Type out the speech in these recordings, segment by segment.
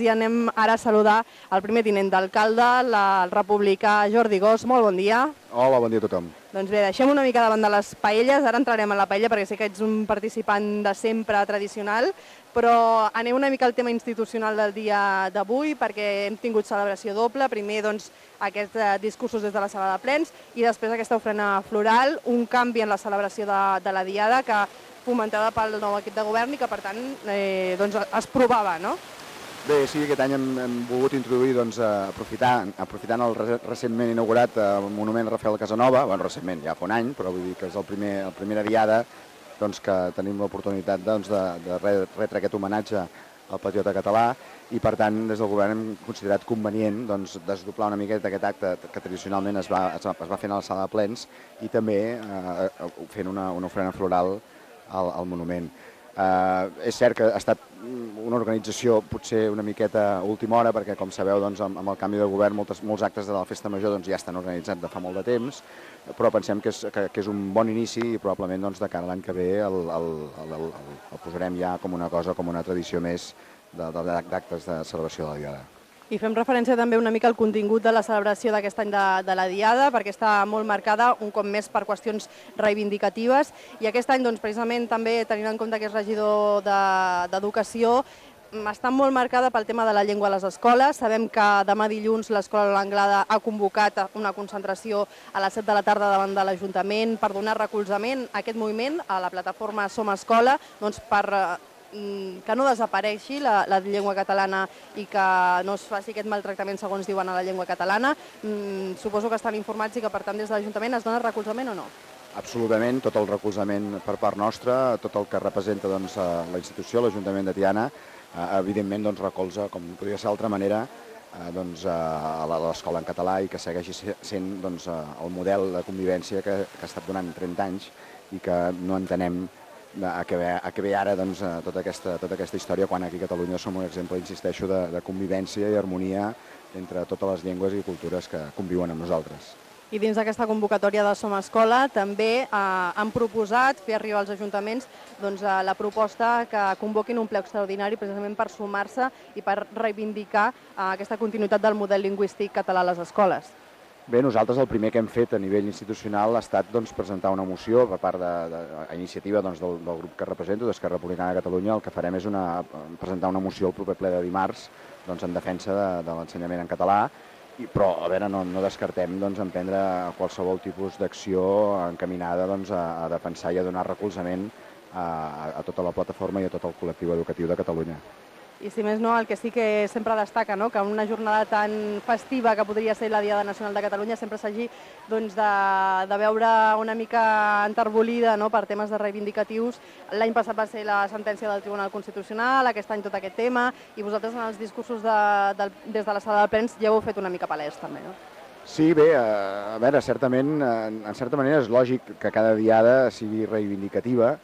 i anem ara a saludar el primer tinent d'alcalde, la- el republicà Jordi Gos. Molt bon dia. Hola, bon dia a tothom. Doncs bé, deixem una mica davant de les paelles, ara entrarem en la paella perquè sé que ets un participant de sempre tradicional, però anem una mica al tema institucional del dia d'avui perquè hem tingut celebració doble, primer doncs aquests eh, discursos des de la sala de plens i després aquesta ofrena floral, un canvi en la celebració de, de la diada que fomentada pel nou equip de govern i que per tant eh, doncs, es provava, no? Bé, sí, aquest any hem, hem volgut introduir, doncs, eh, aprofitar, aprofitant el re- recentment inaugurat eh, monument Rafael Casanova, bueno, recentment, ja fa un any, però vull dir que és el primer, el primera diada doncs, que tenim l'oportunitat doncs, de, de re- retre aquest homenatge al patriota català i, per tant, des del govern hem considerat convenient doncs, desdoblar una miqueta aquest acte que tradicionalment es va, es va, es va fent a la sala de plens i també eh, fent una, una ofrena floral al, al monument. Uh, és cert que ha estat mm, una organització potser una miqueta última hora, perquè com sabeu doncs, amb, amb el canvi de govern moltes, molts actes de la Festa Major doncs, ja estan organitzats de fa molt de temps, però pensem que és, que, que és un bon inici i probablement doncs, de cara a l'any que ve el, el, el, el, el, posarem ja com una cosa, com una tradició més de- de- d'actes de celebració de la Diada. I fem referència també una mica al contingut de la celebració d'aquest any de, de la Diada, perquè està molt marcada un cop més per qüestions reivindicatives. I aquest any, doncs, precisament també tenint en compte que és regidor de- d'Educació, de, està molt marcada pel tema de la llengua a les escoles. Sabem que demà dilluns l'Escola L'Anglada ha convocat una concentració a les 7 de la tarda davant de l'Ajuntament per donar recolzament a aquest moviment, a la plataforma Som Escola, doncs per eh, mm, que no desapareixi la, la llengua catalana i que no es faci aquest maltractament segons diuen a la llengua catalana. Mm, suposo que estan informats i que per tant des de l'Ajuntament es dona recolzament o no? Absolutament, tot el recolzament per part nostra, tot el que representa doncs, la institució, l'Ajuntament de Tiana, eh, evidentment doncs, recolza, com podria ser d'altra manera, eh, doncs, a la- a l'escola en català i que segueixi se- sent doncs, el model de convivència que, que ha estat donant 30 anys i que no entenem a què ve, a què ve ara doncs, eh, tota, aquesta, tota aquesta història quan aquí a Catalunya som un exemple, insisteixo, de, de convivència i harmonia entre totes les llengües i cultures que conviuen amb nosaltres. I dins d'aquesta convocatòria de Som Escola també eh, han proposat fer arribar als ajuntaments doncs, eh, la proposta que convoquin un ple extraordinari precisament per sumar-se i per reivindicar eh, aquesta continuïtat del model lingüístic català a les escoles. Bé, nosaltres el primer que hem fet a nivell institucional ha estat doncs, presentar una moció per part de, de, a iniciativa doncs, del, del grup que represento, d'Esquerra Republicana de Catalunya. El que farem és una, presentar una moció al proper ple de dimarts doncs, en defensa de, de l'ensenyament en català, i, però a veure, no, no descartem doncs, emprendre qualsevol tipus d'acció encaminada doncs, a, a defensar i a donar recolzament a, a tota la plataforma i a tot el col·lectiu educatiu de Catalunya. I si més no, el que sí que sempre destaca, no? que en una jornada tan festiva que podria ser la Diada Nacional de Catalunya sempre s'hagi doncs, de, de veure una mica enterbolida no? per temes de reivindicatius. L'any passat va ser la sentència del Tribunal Constitucional, aquest any tot aquest tema, i vosaltres en els discursos de, de, des de la sala de plens ja ho heu fet una mica palès també. No? Sí, bé, eh, a veure, certament, en, en certa manera és lògic que cada diada sigui reivindicativa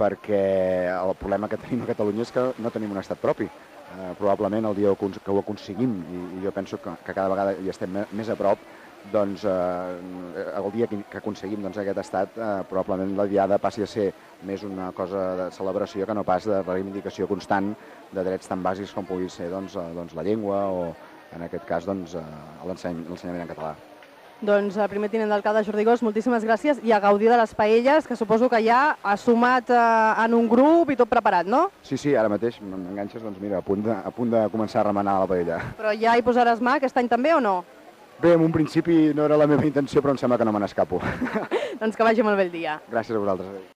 perquè el problema que tenim a Catalunya és que no tenim un estat propi. Eh, probablement el dia que ho aconseguim, i, i jo penso que, que cada vegada hi estem més a prop, doncs eh, el dia que, que aconseguim doncs, aquest estat, eh, probablement la diada passi a ser més una cosa de celebració que no pas de reivindicació constant de drets tan bàsics com pugui ser doncs, eh, doncs, la llengua o, en aquest cas, doncs, eh, l'enseny- l'ensenyament en català. Doncs el primer tinent d'alcalde Jordi Gos, moltíssimes gràcies i a gaudir de les paelles, que suposo que ja ha sumat eh, en un grup i tot preparat, no? Sí, sí, ara mateix m'enganxes, doncs mira, a punt, de, a punt de començar a remenar la paella. Però ja hi posaràs mà aquest any també o no? Bé, en un principi no era la meva intenció, però em sembla que no me n'escapo. doncs que vagi molt bé el dia. Gràcies a vosaltres.